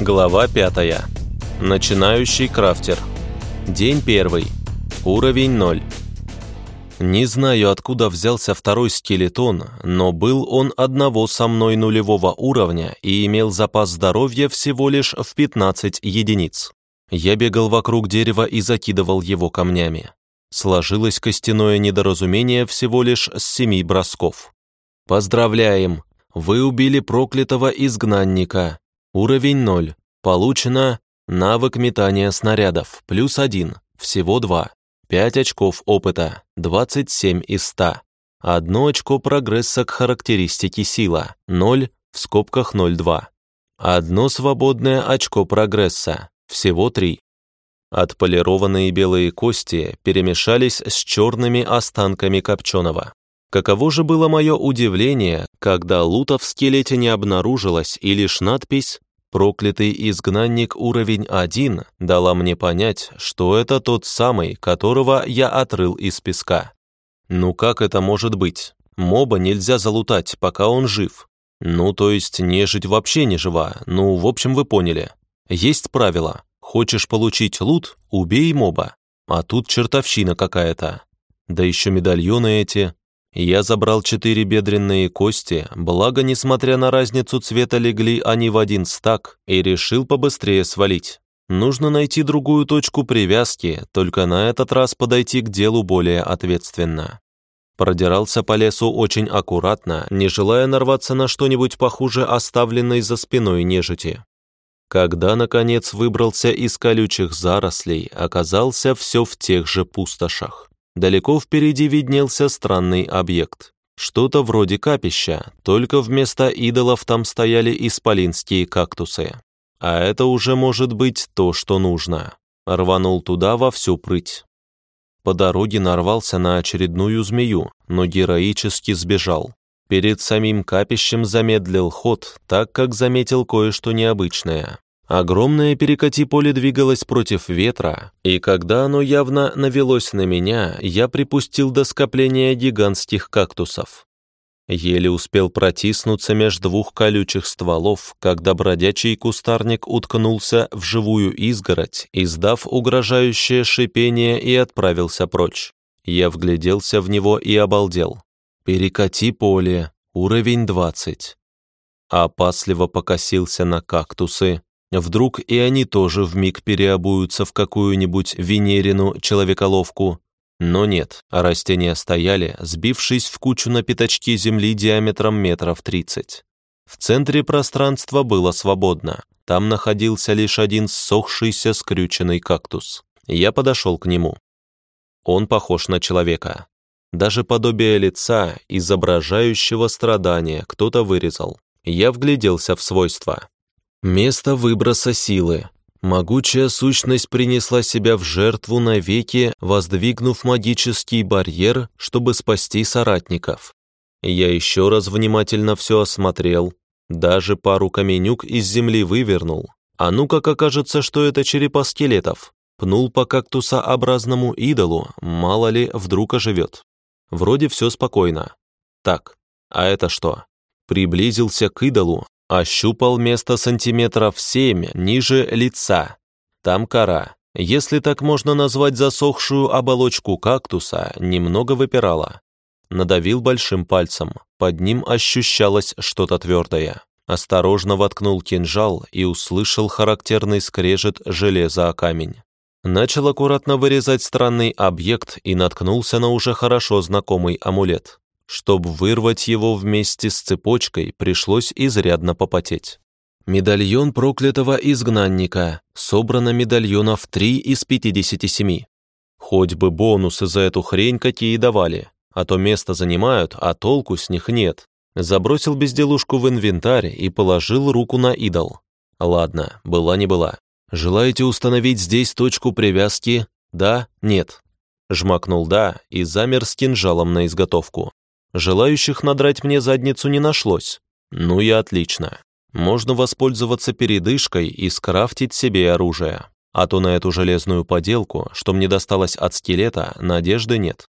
Глава 5. Начинающий крафтер. День 1. Уровень 0. Не знаю, откуда взялся второй скелетон, но был он одного со мной нулевого уровня и имел запас здоровья всего лишь в 15 единиц. Я бегал вокруг дерева и закидывал его камнями. Сложилось костяное недоразумение всего лишь с семи бросков. Поздравляем! Вы убили проклятого изгнанника. Уровень 0. Получено навык метания снарядов, плюс 1, всего 2. 5 очков опыта, 27 из 100. Одно очко прогресса к характеристике сила, 0 в скобках 0,2. Одно свободное очко прогресса, всего 3. Отполированные белые кости перемешались с черными останками копченого. Каково же было мое удивление, когда лута в скелете не обнаружилось, и лишь надпись «Проклятый изгнанник уровень 1» дала мне понять, что это тот самый, которого я отрыл из песка. Ну как это может быть? Моба нельзя залутать, пока он жив. Ну, то есть нежить вообще не жива, ну, в общем, вы поняли. Есть правило. Хочешь получить лут – убей моба. А тут чертовщина какая-то. Да еще медальоны эти. Я забрал четыре бедренные кости, благо, несмотря на разницу цвета, легли они в один стак, и решил побыстрее свалить. Нужно найти другую точку привязки, только на этот раз подойти к делу более ответственно. Продирался по лесу очень аккуратно, не желая нарваться на что-нибудь похуже оставленной за спиной нежити. Когда, наконец, выбрался из колючих зарослей, оказался все в тех же пустошах. Далеко впереди виднелся странный объект. Что-то вроде капища, только вместо идолов там стояли исполинские кактусы. А это уже может быть то, что нужно. Рванул туда во всю прыть. По дороге нарвался на очередную змею, но героически сбежал. Перед самим капищем замедлил ход, так как заметил кое-что необычное. Огромное перекати поле двигалось против ветра, и когда оно явно навелось на меня, я припустил до скопления гигантских кактусов. Еле успел протиснуться между двух колючих стволов, когда бродячий кустарник уткнулся в живую изгородь, издав угрожающее шипение и отправился прочь. Я вгляделся в него и обалдел. «Перекати поле, уровень 20». Опасливо покосился на кактусы, Вдруг и они тоже вмиг переобуются в какую-нибудь венерину человеколовку. Но нет, растения стояли, сбившись в кучу на пятачке земли диаметром метров тридцать. В центре пространства было свободно. Там находился лишь один ссохшийся скрюченный кактус. Я подошел к нему. Он похож на человека. Даже подобие лица, изображающего страдания, кто-то вырезал. Я вгляделся в свойства. Место выброса силы. Могучая сущность принесла себя в жертву навеки, воздвигнув магический барьер, чтобы спасти соратников. Я еще раз внимательно все осмотрел, даже пару каменюк из земли вывернул. А ну как окажется, что это черепа скелетов. Пнул по кактусообразному идолу, мало ли, вдруг оживет. Вроде все спокойно. Так, а это что? Приблизился к идолу, Ощупал место сантиметров семь ниже лица. Там кора. Если так можно назвать засохшую оболочку кактуса, немного выпирала. Надавил большим пальцем. Под ним ощущалось что-то твердое. Осторожно воткнул кинжал и услышал характерный скрежет железа о камень. Начал аккуратно вырезать странный объект и наткнулся на уже хорошо знакомый амулет. Чтобы вырвать его вместе с цепочкой, пришлось изрядно попотеть. Медальон проклятого изгнанника. Собрано медальонов 3 из 57. Хоть бы бонусы за эту хрень какие давали, а то место занимают, а толку с них нет. Забросил безделушку в инвентарь и положил руку на идол. Ладно, была не была. Желаете установить здесь точку привязки? Да? Нет? Жмакнул «да» и замер с кинжалом на изготовку. Желающих надрать мне задницу не нашлось. Ну и отлично. Можно воспользоваться передышкой и скрафтить себе оружие. А то на эту железную поделку, что мне досталось от скелета, надежды нет.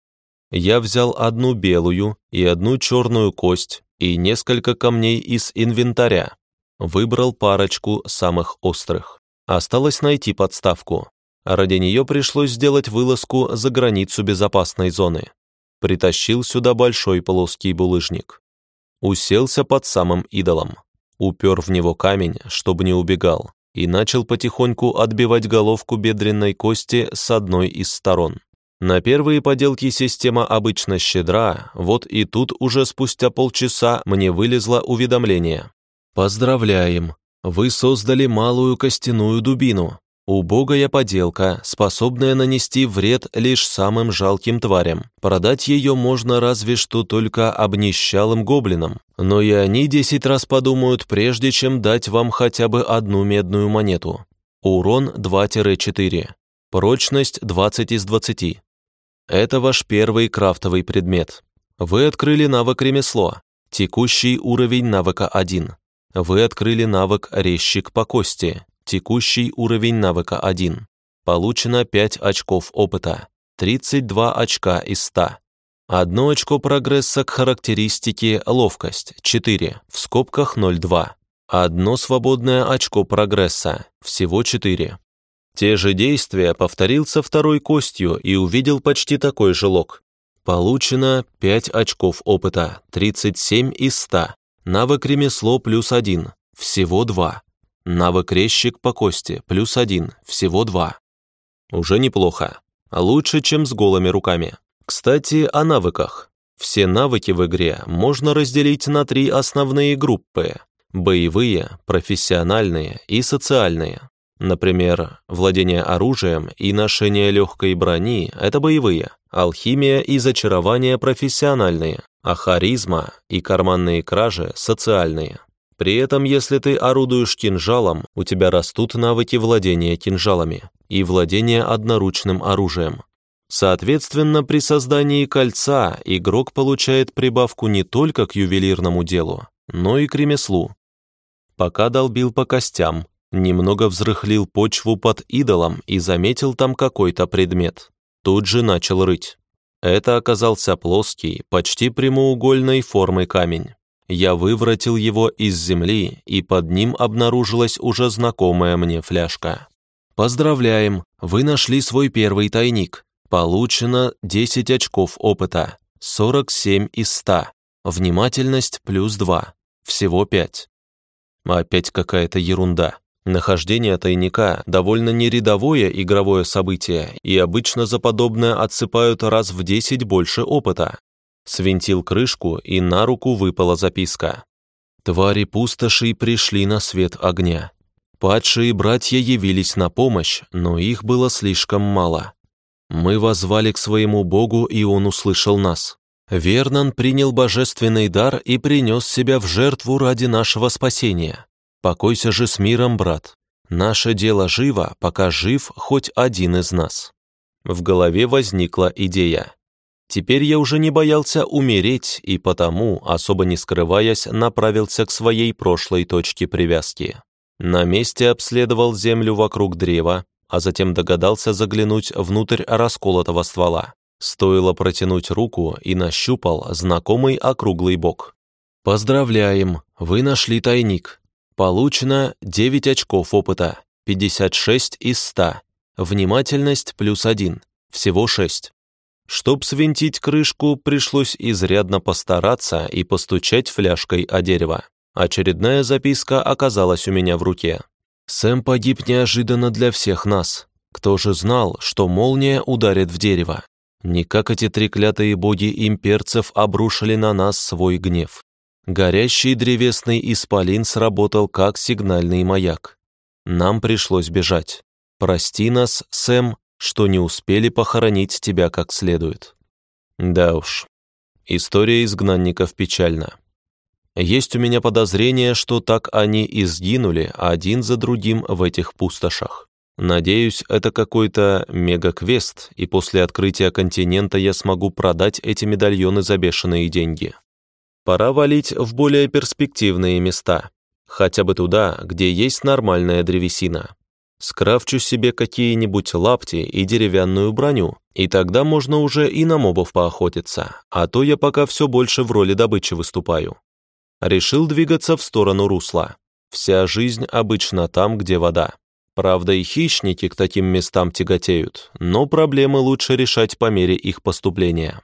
Я взял одну белую и одну черную кость и несколько камней из инвентаря. Выбрал парочку самых острых. Осталось найти подставку. Ради нее пришлось сделать вылазку за границу безопасной зоны. Притащил сюда большой плоский булыжник. Уселся под самым идолом. Упер в него камень, чтобы не убегал, и начал потихоньку отбивать головку бедренной кости с одной из сторон. На первые поделки система обычно щедра, вот и тут уже спустя полчаса мне вылезло уведомление. «Поздравляем! Вы создали малую костяную дубину. Убогая поделка, способная нанести вред лишь самым жалким тварям. Продать ее можно разве что только обнищалым гоблинам. Но и они десять раз подумают, прежде чем дать вам хотя бы одну медную монету. Урон 2-4. Прочность 20 из 20. Это ваш первый крафтовый предмет. Вы открыли навык ремесло. Текущий уровень навыка 1. Вы открыли навык резчик по кости. Текущий уровень навыка 1. Получено 5 очков опыта. 32 очка из 100. Одно очко прогресса к характеристике ловкость 4, в скобках 0,2. Одно свободное очко прогресса, всего 4. Те же действия повторил со второй костью и увидел почти такой же лог. Получено 5 очков опыта, 37 из 100. Навык ремесло плюс 1, всего 2. Навык резчик по кости, плюс один, всего два. Уже неплохо. Лучше, чем с голыми руками. Кстати, о навыках. Все навыки в игре можно разделить на три основные группы. Боевые, профессиональные и социальные. Например, владение оружием и ношение легкой брони – это боевые, алхимия и зачарование – профессиональные, а харизма и карманные кражи – социальные. При этом, если ты орудуешь кинжалом, у тебя растут навыки владения кинжалами и владения одноручным оружием. Соответственно, при создании кольца игрок получает прибавку не только к ювелирному делу, но и к ремеслу. Пока долбил по костям, немного взрыхлил почву под идолом и заметил там какой-то предмет. Тут же начал рыть. Это оказался плоский, почти прямоугольной формы камень. Я выворотил его из земли, и под ним обнаружилась уже знакомая мне фляжка. «Поздравляем, вы нашли свой первый тайник. Получено 10 очков опыта, 47 из 100. Внимательность плюс 2, всего 5». Опять какая-то ерунда. Нахождение тайника – довольно нерядовое игровое событие, и обычно за подобное отсыпают раз в 10 больше опыта. Свинтил крышку, и на руку выпала записка. Твари пустоши пришли на свет огня. Падшие братья явились на помощь, но их было слишком мало. Мы возвали к своему Богу, и Он услышал нас. Вернан принял божественный дар и принес себя в жертву ради нашего спасения. Покойся же с миром, брат. Наше дело живо, пока жив хоть один из нас. В голове возникла идея. Теперь я уже не боялся умереть и потому, особо не скрываясь, направился к своей прошлой точке привязки. На месте обследовал землю вокруг древа, а затем догадался заглянуть внутрь расколотого ствола. Стоило протянуть руку и нащупал знакомый округлый бок. «Поздравляем, вы нашли тайник. Получено 9 очков опыта, 56 из 100. Внимательность плюс 1, всего 6. Чтоб свинтить крышку, пришлось изрядно постараться и постучать фляжкой о дерево. Очередная записка оказалась у меня в руке. «Сэм погиб неожиданно для всех нас. Кто же знал, что молния ударит в дерево? Никак эти треклятые боги имперцев обрушили на нас свой гнев. Горящий древесный исполин сработал как сигнальный маяк. Нам пришлось бежать. Прости нас, Сэм, что не успели похоронить тебя как следует. Да уж, история изгнанников печальна. Есть у меня подозрение, что так они и сгинули один за другим в этих пустошах. Надеюсь, это какой-то мега-квест, и после открытия континента я смогу продать эти медальоны за бешеные деньги. Пора валить в более перспективные места, хотя бы туда, где есть нормальная древесина. Скрафчу себе какие-нибудь лапти и деревянную броню, и тогда можно уже и на мобов поохотиться, а то я пока все больше в роли добычи выступаю. Решил двигаться в сторону русла. Вся жизнь обычно там, где вода. Правда, и хищники к таким местам тяготеют, но проблемы лучше решать по мере их поступления.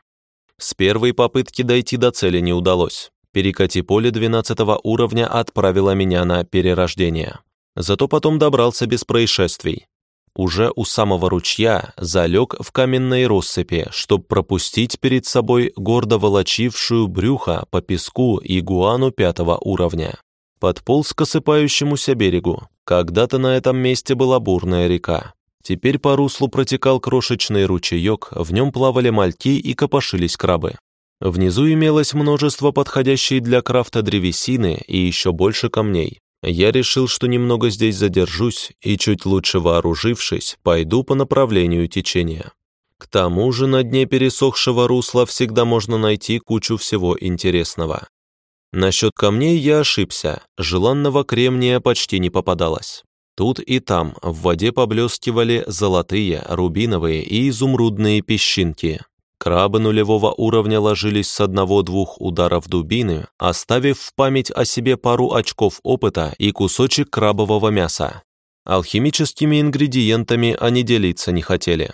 С первой попытки дойти до цели не удалось. Перекати поле 12 уровня отправило меня на перерождение. Зато потом добрался без происшествий. Уже у самого ручья залег в каменной россыпи, чтобы пропустить перед собой гордо волочившую брюхо по песку игуану пятого уровня. Подполз к осыпающемуся берегу. Когда-то на этом месте была бурная река. Теперь по руслу протекал крошечный ручеек, в нем плавали мальки и копошились крабы. Внизу имелось множество подходящей для крафта древесины и еще больше камней. Я решил, что немного здесь задержусь и, чуть лучше вооружившись, пойду по направлению течения. К тому же на дне пересохшего русла всегда можно найти кучу всего интересного. Насчет камней я ошибся, желанного кремния почти не попадалось. Тут и там в воде поблескивали золотые, рубиновые и изумрудные песчинки. Крабы нулевого уровня ложились с одного-двух ударов дубины, оставив в память о себе пару очков опыта и кусочек крабового мяса. Алхимическими ингредиентами они делиться не хотели.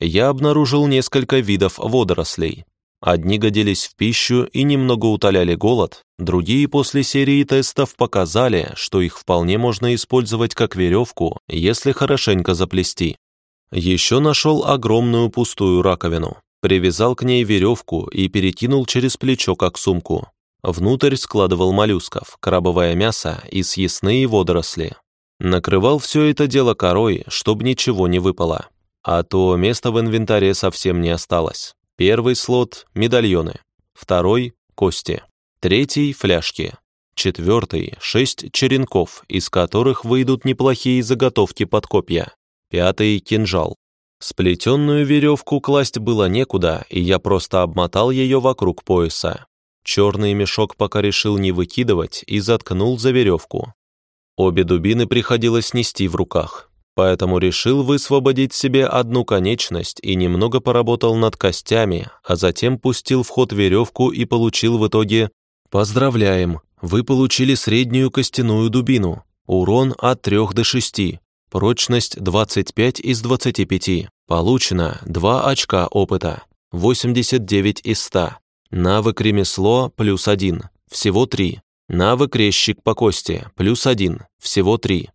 Я обнаружил несколько видов водорослей. Одни годились в пищу и немного утоляли голод, другие после серии тестов показали, что их вполне можно использовать как веревку, если хорошенько заплести. Еще нашел огромную пустую раковину. Привязал к ней веревку и перекинул через плечо, как сумку. Внутрь складывал моллюсков, крабовое мясо и съестные водоросли. Накрывал все это дело корой, чтобы ничего не выпало. А то места в инвентаре совсем не осталось. Первый слот – медальоны. Второй – кости. Третий – фляжки. Четвертый – шесть черенков, из которых выйдут неплохие заготовки под копья. Пятый – кинжал. Сплетенную веревку класть было некуда, и я просто обмотал ее вокруг пояса. Черный мешок пока решил не выкидывать и заткнул за веревку. Обе дубины приходилось нести в руках, поэтому решил высвободить себе одну конечность и немного поработал над костями, а затем пустил в ход веревку и получил в итоге «Поздравляем! Вы получили среднюю костяную дубину. Урон от 3 до 6. Прочность 25 из 25. Получено 2 очка опыта, 89 из 100. Навык ремесло плюс 1, всего 3. Навык резчик по кости плюс 1, всего 3.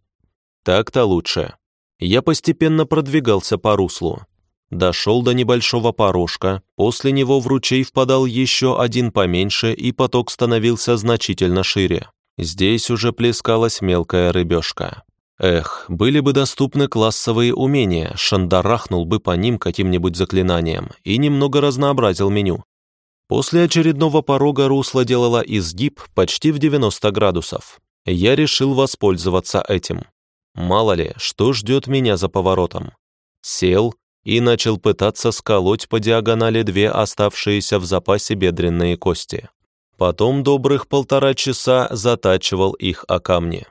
Так-то лучше. Я постепенно продвигался по руслу. Дошел до небольшого порожка, после него в ручей впадал еще один поменьше, и поток становился значительно шире. Здесь уже плескалась мелкая рыбешка. Эх, были бы доступны классовые умения, шандарахнул бы по ним каким-нибудь заклинанием и немного разнообразил меню. После очередного порога русло делало изгиб почти в 90 градусов. Я решил воспользоваться этим. Мало ли, что ждет меня за поворотом. Сел и начал пытаться сколоть по диагонали две оставшиеся в запасе бедренные кости. Потом добрых полтора часа затачивал их о камни.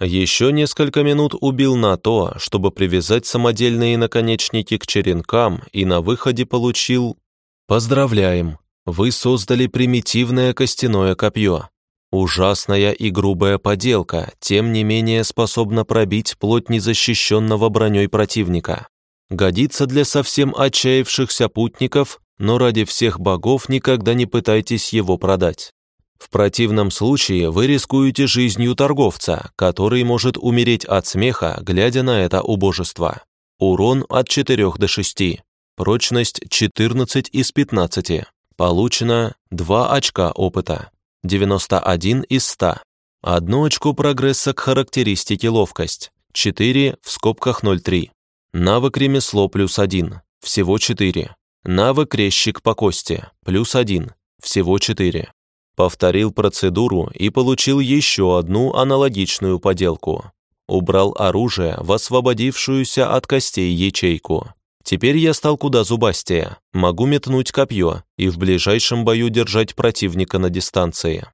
Еще несколько минут убил на то, чтобы привязать самодельные наконечники к черенкам, и на выходе получил «Поздравляем! Вы создали примитивное костяное копье. Ужасная и грубая поделка, тем не менее способна пробить плоть незащищенного броней противника. Годится для совсем отчаявшихся путников, но ради всех богов никогда не пытайтесь его продать. В противном случае вы рискуете жизнью торговца, который может умереть от смеха, глядя на это убожество. Урон от 4 до 6. Прочность 14 из 15. Получено 2 очка опыта. 91 из 100. Одно очко прогресса к характеристике ловкость. 4 в скобках 0,3. Навык ремесло плюс 1. Всего 4. Навык резчик по кости. Плюс 1. Всего 4. Повторил процедуру и получил еще одну аналогичную поделку. Убрал оружие в освободившуюся от костей ячейку. Теперь я стал куда зубастее, могу метнуть копье и в ближайшем бою держать противника на дистанции.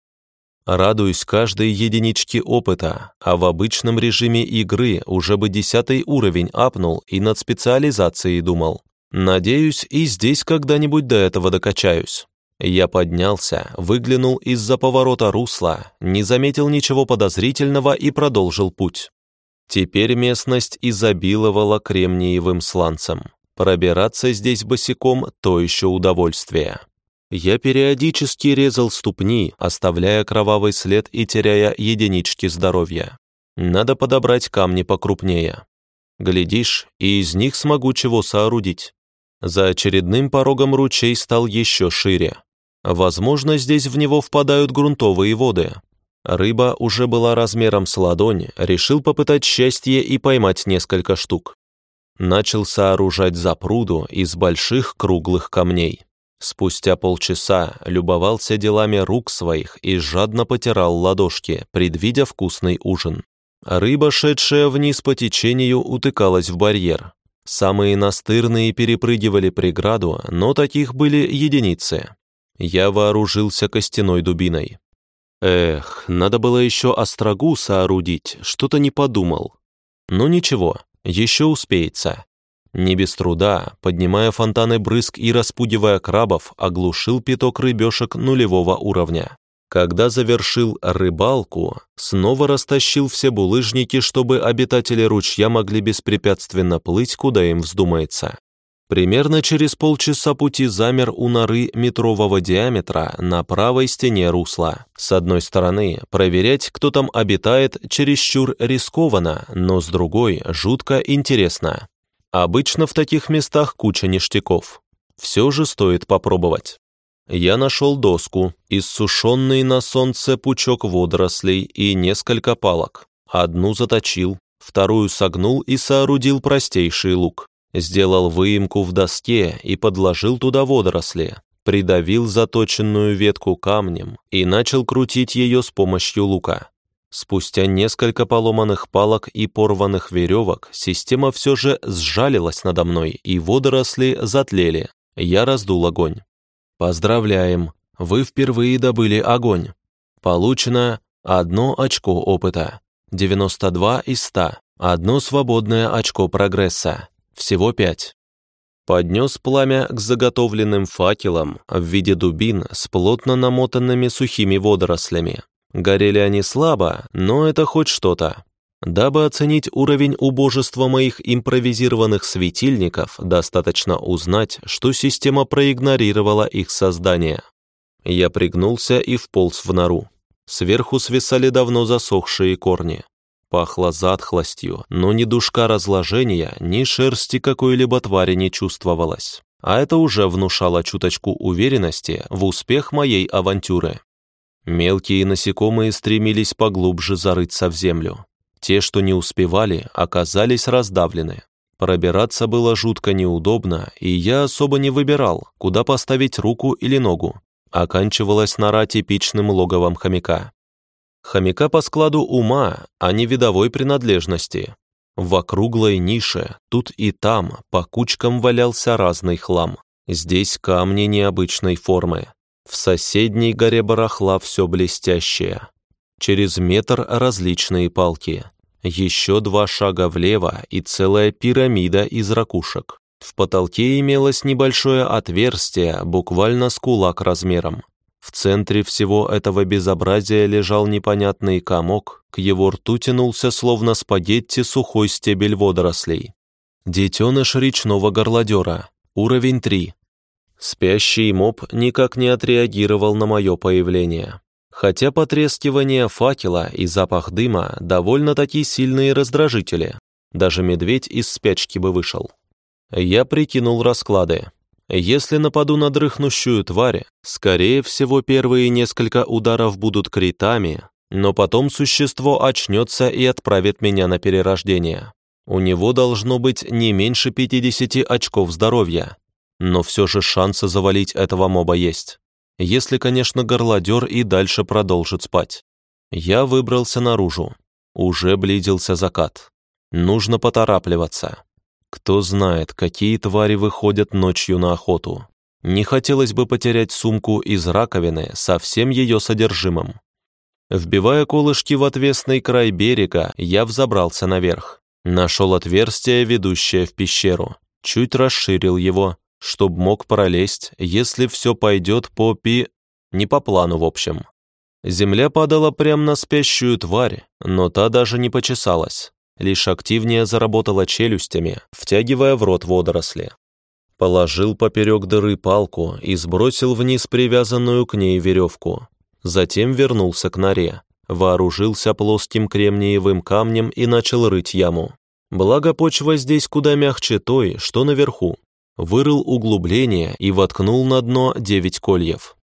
Радуюсь каждой единичке опыта, а в обычном режиме игры уже бы десятый уровень апнул и над специализацией думал. Надеюсь, и здесь когда-нибудь до этого докачаюсь. Я поднялся, выглянул из-за поворота русла, не заметил ничего подозрительного и продолжил путь. Теперь местность изобиловала кремниевым сланцем. Пробираться здесь босиком – то еще удовольствие. Я периодически резал ступни, оставляя кровавый след и теряя единички здоровья. Надо подобрать камни покрупнее. Глядишь, и из них смогу чего соорудить. За очередным порогом ручей стал еще шире. Возможно, здесь в него впадают грунтовые воды. Рыба уже была размером с ладонь, решил попытать счастье и поймать несколько штук. Начал сооружать запруду из больших круглых камней. Спустя полчаса любовался делами рук своих и жадно потирал ладошки, предвидя вкусный ужин. Рыба, шедшая вниз по течению, утыкалась в барьер. Самые настырные перепрыгивали преграду, но таких были единицы. Я вооружился костяной дубиной. Эх, надо было еще острогу соорудить, что-то не подумал. Ну ничего, еще успеется. Не без труда, поднимая фонтаны брызг и распугивая крабов, оглушил пяток рыбешек нулевого уровня. Когда завершил рыбалку, снова растащил все булыжники, чтобы обитатели ручья могли беспрепятственно плыть, куда им вздумается. Примерно через полчаса пути замер у норы метрового диаметра на правой стене русла. С одной стороны, проверять, кто там обитает, чересчур рискованно, но с другой, жутко интересно. Обычно в таких местах куча ништяков. Все же стоит попробовать. Я нашел доску, иссушенный на солнце пучок водорослей и несколько палок. Одну заточил, вторую согнул и соорудил простейший лук. Сделал выемку в доске и подложил туда водоросли. Придавил заточенную ветку камнем и начал крутить ее с помощью лука. Спустя несколько поломанных палок и порванных веревок система все же сжалилась надо мной, и водоросли затлели. Я раздул огонь. Поздравляем, вы впервые добыли огонь. Получено одно очко опыта, 92 из 100, одно свободное очко прогресса, всего 5. Поднес пламя к заготовленным факелам в виде дубин с плотно намотанными сухими водорослями. Горели они слабо, но это хоть что-то. Дабы оценить уровень убожества моих импровизированных светильников, достаточно узнать, что система проигнорировала их создание. Я пригнулся и вполз в нору. Сверху свисали давно засохшие корни. Пахло затхлостью, но ни душка разложения, ни шерсти какой-либо твари не чувствовалось. А это уже внушало чуточку уверенности в успех моей авантюры. Мелкие насекомые стремились поглубже зарыться в землю. Те, что не успевали, оказались раздавлены. Пробираться было жутко неудобно, и я особо не выбирал, куда поставить руку или ногу. Оканчивалась нора типичным логовом хомяка. Хомяка по складу ума, а не видовой принадлежности. В округлой нише, тут и там, по кучкам валялся разный хлам. Здесь камни необычной формы. В соседней горе барахла все блестящее. Через метр различные палки. Еще два шага влево и целая пирамида из ракушек. В потолке имелось небольшое отверстие, буквально с кулак размером. В центре всего этого безобразия лежал непонятный комок, к его рту тянулся словно спагетти сухой стебель водорослей. Детеныш речного горлодера, уровень 3. Спящий моб никак не отреагировал на мое появление хотя потрескивание факела и запах дыма довольно-таки сильные раздражители. Даже медведь из спячки бы вышел. Я прикинул расклады. Если нападу на дрыхнущую тварь, скорее всего первые несколько ударов будут критами, но потом существо очнется и отправит меня на перерождение. У него должно быть не меньше 50 очков здоровья, но все же шансы завалить этого моба есть если, конечно, горлодер и дальше продолжит спать. Я выбрался наружу. Уже близился закат. Нужно поторапливаться. Кто знает, какие твари выходят ночью на охоту. Не хотелось бы потерять сумку из раковины со всем ее содержимым. Вбивая колышки в отвесный край берега, я взобрался наверх. Нашел отверстие, ведущее в пещеру. Чуть расширил его, чтоб мог пролезть, если все пойдет по пи... не по плану в общем. Земля падала прямо на спящую тварь, но та даже не почесалась, лишь активнее заработала челюстями, втягивая в рот водоросли. Положил поперек дыры палку и сбросил вниз привязанную к ней веревку. Затем вернулся к норе, вооружился плоским кремниевым камнем и начал рыть яму. Благо почва здесь куда мягче той, что наверху. Вырыл углубление и воткнул на дно девять кольев.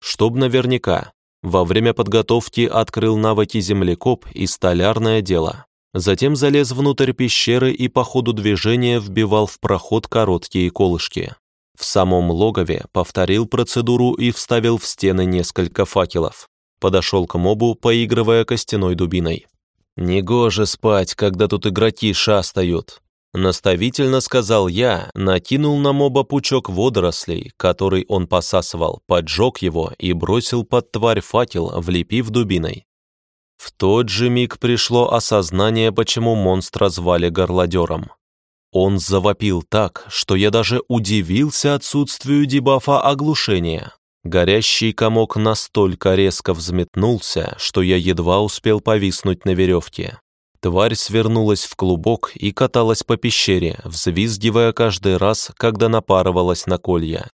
Чтоб наверняка, во время подготовки открыл навыки землекоп и столярное дело. Затем залез внутрь пещеры и по ходу движения вбивал в проход короткие колышки. В самом логове повторил процедуру и вставил в стены несколько факелов. Подошел к мобу, поигрывая костяной дубиной. «Негоже спать, когда тут игроки шастают», Наставительно сказал я, накинул на моба пучок водорослей, который он посасывал, поджег его и бросил под тварь факел, влепив дубиной. В тот же миг пришло осознание, почему монстра звали горлодером. Он завопил так, что я даже удивился отсутствию дебафа оглушения. Горящий комок настолько резко взметнулся, что я едва успел повиснуть на веревке. Тварь свернулась в клубок и каталась по пещере, взвизгивая каждый раз, когда напарывалась на колья.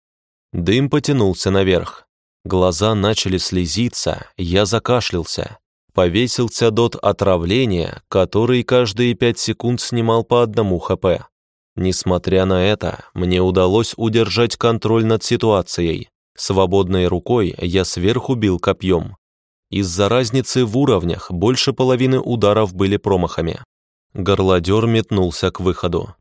Дым потянулся наверх. Глаза начали слезиться, я закашлялся повесился дот отравления, который каждые пять секунд снимал по одному ХП. Несмотря на это, мне удалось удержать контроль над ситуацией. Свободной рукой я сверху бил копьем. Из-за разницы в уровнях больше половины ударов были промахами. Горлодер метнулся к выходу.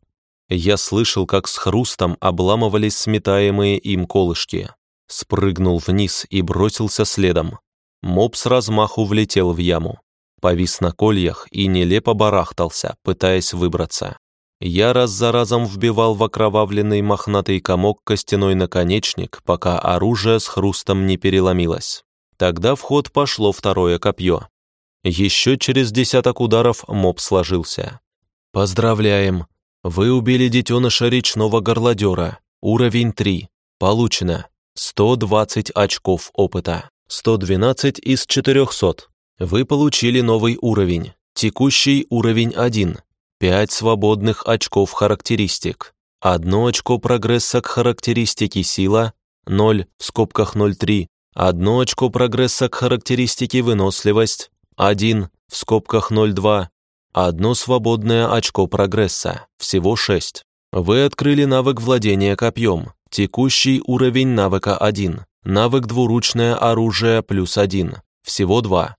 Я слышал, как с хрустом обламывались сметаемые им колышки. Спрыгнул вниз и бросился следом. Моб с размаху влетел в яму. Повис на кольях и нелепо барахтался, пытаясь выбраться. Я раз за разом вбивал в окровавленный мохнатый комок костяной наконечник, пока оружие с хрустом не переломилось. Тогда в ход пошло второе копье. Еще через десяток ударов моб сложился. «Поздравляем! Вы убили детеныша речного горлодера. Уровень 3. Получено 120 очков опыта». 112 из 400. Вы получили новый уровень. Текущий уровень 1. 5 свободных очков характеристик. Одно очко прогресса к характеристике сила, 0 в скобках 0,3. Одно очко прогресса к характеристике выносливость, 1 в скобках 0,2. Одно свободное очко прогресса, всего 6. Вы открыли навык владения копьем. Текущий уровень навыка 1. Навык двуручное оружие плюс один. Всего два.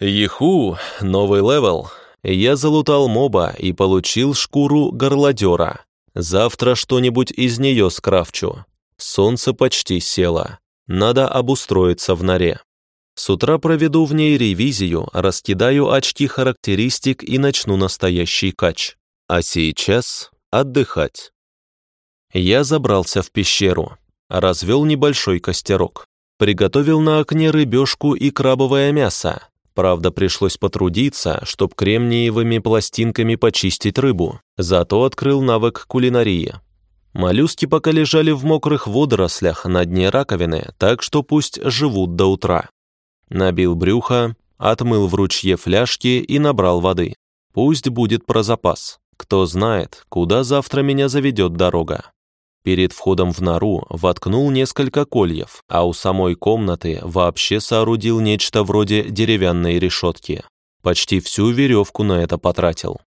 Еху, новый левел. Я залутал моба и получил шкуру горлодера. Завтра что-нибудь из нее скрафчу. Солнце почти село. Надо обустроиться в норе. С утра проведу в ней ревизию, раскидаю очки характеристик и начну настоящий кач. А сейчас отдыхать. Я забрался в пещеру развел небольшой костерок. Приготовил на окне рыбешку и крабовое мясо. Правда, пришлось потрудиться, чтоб кремниевыми пластинками почистить рыбу. Зато открыл навык кулинарии. Моллюски пока лежали в мокрых водорослях на дне раковины, так что пусть живут до утра. Набил брюхо, отмыл в ручье фляжки и набрал воды. Пусть будет про запас. Кто знает, куда завтра меня заведет дорога. Перед входом в нору воткнул несколько кольев, а у самой комнаты вообще соорудил нечто вроде деревянной решетки. Почти всю веревку на это потратил.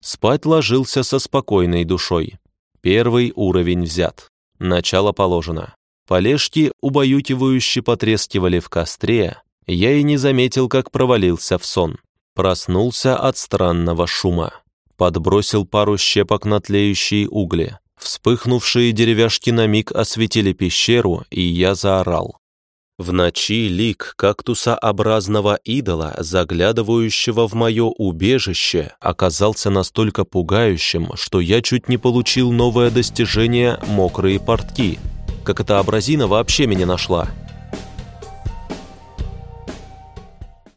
Спать ложился со спокойной душой. Первый уровень взят. Начало положено. Полежки убаюкивающе потрескивали в костре, я и не заметил, как провалился в сон. Проснулся от странного шума. Подбросил пару щепок на тлеющие угли. Вспыхнувшие деревяшки на миг осветили пещеру, и я заорал. В ночи лик кактусообразного идола, заглядывающего в мое убежище, оказался настолько пугающим, что я чуть не получил новое достижение «мокрые портки». Как эта абразина вообще меня нашла?